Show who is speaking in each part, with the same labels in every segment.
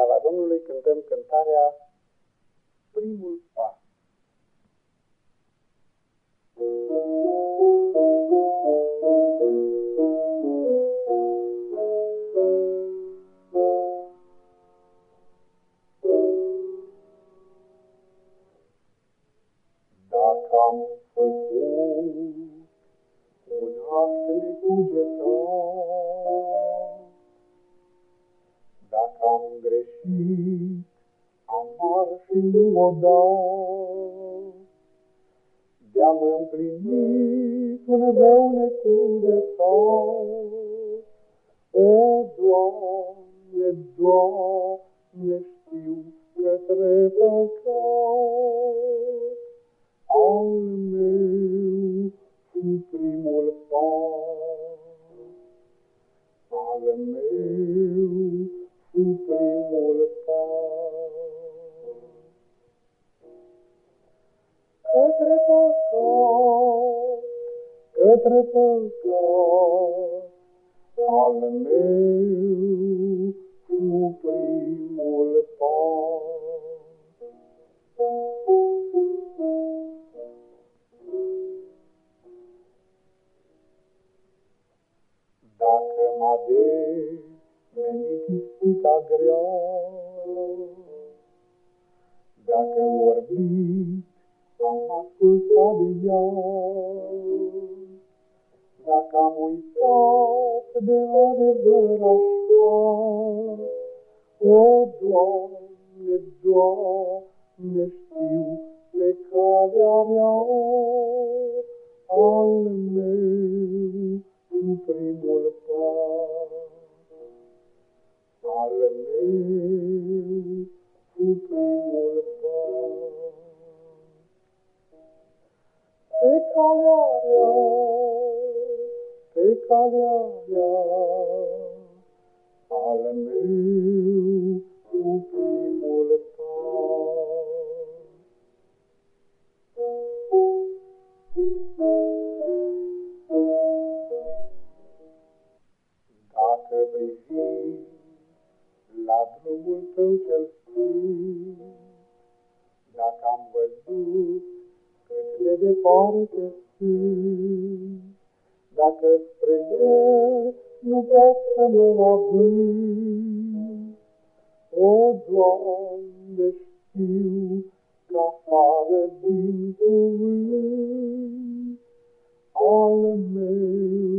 Speaker 1: slava Domnului cântăm cântarea Primul Pas. Dacă am făcut un act necugetor, am greșit, amar și nu o dau. De-am împlinit un rău necudător. O, Doamne, Doamne, știu că trebuie păcat către păcat, al meu cu primul pas. Dacă mă ispita grea. Dacă vorbit, am ascultat de ea. Dacă am uitat de adevăr așa, O, Doamne, Doamne, știu pe calea mea, al meu cu primul pas al meu cu primul pas. Pe calea mea, pe calea mea, al meu cu primul pas. Dacă priviți la drumul tău cel sfânt. Dacă am văzut cât de departe sunt, dacă spre el nu pot să mă avânt, o, Doamne, știu că afară din cuvânt al meu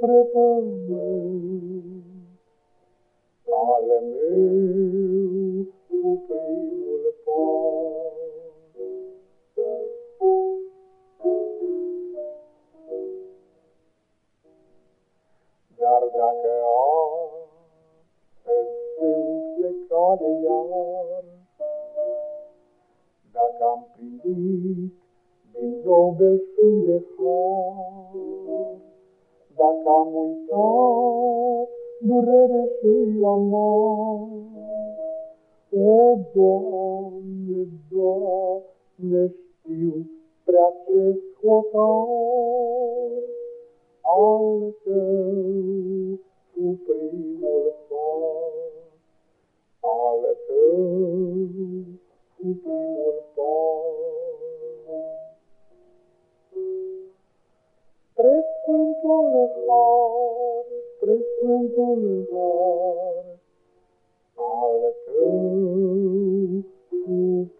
Speaker 1: înspre pământ, al meu cu primul pas. Dar dacă am cade iar. Dacă am primit din nou belșug de har, Dacă am uitat durere și amar, O, Doamne, Doamne, știu prea ce hotar Har, spre Sfântul Har, al tău cu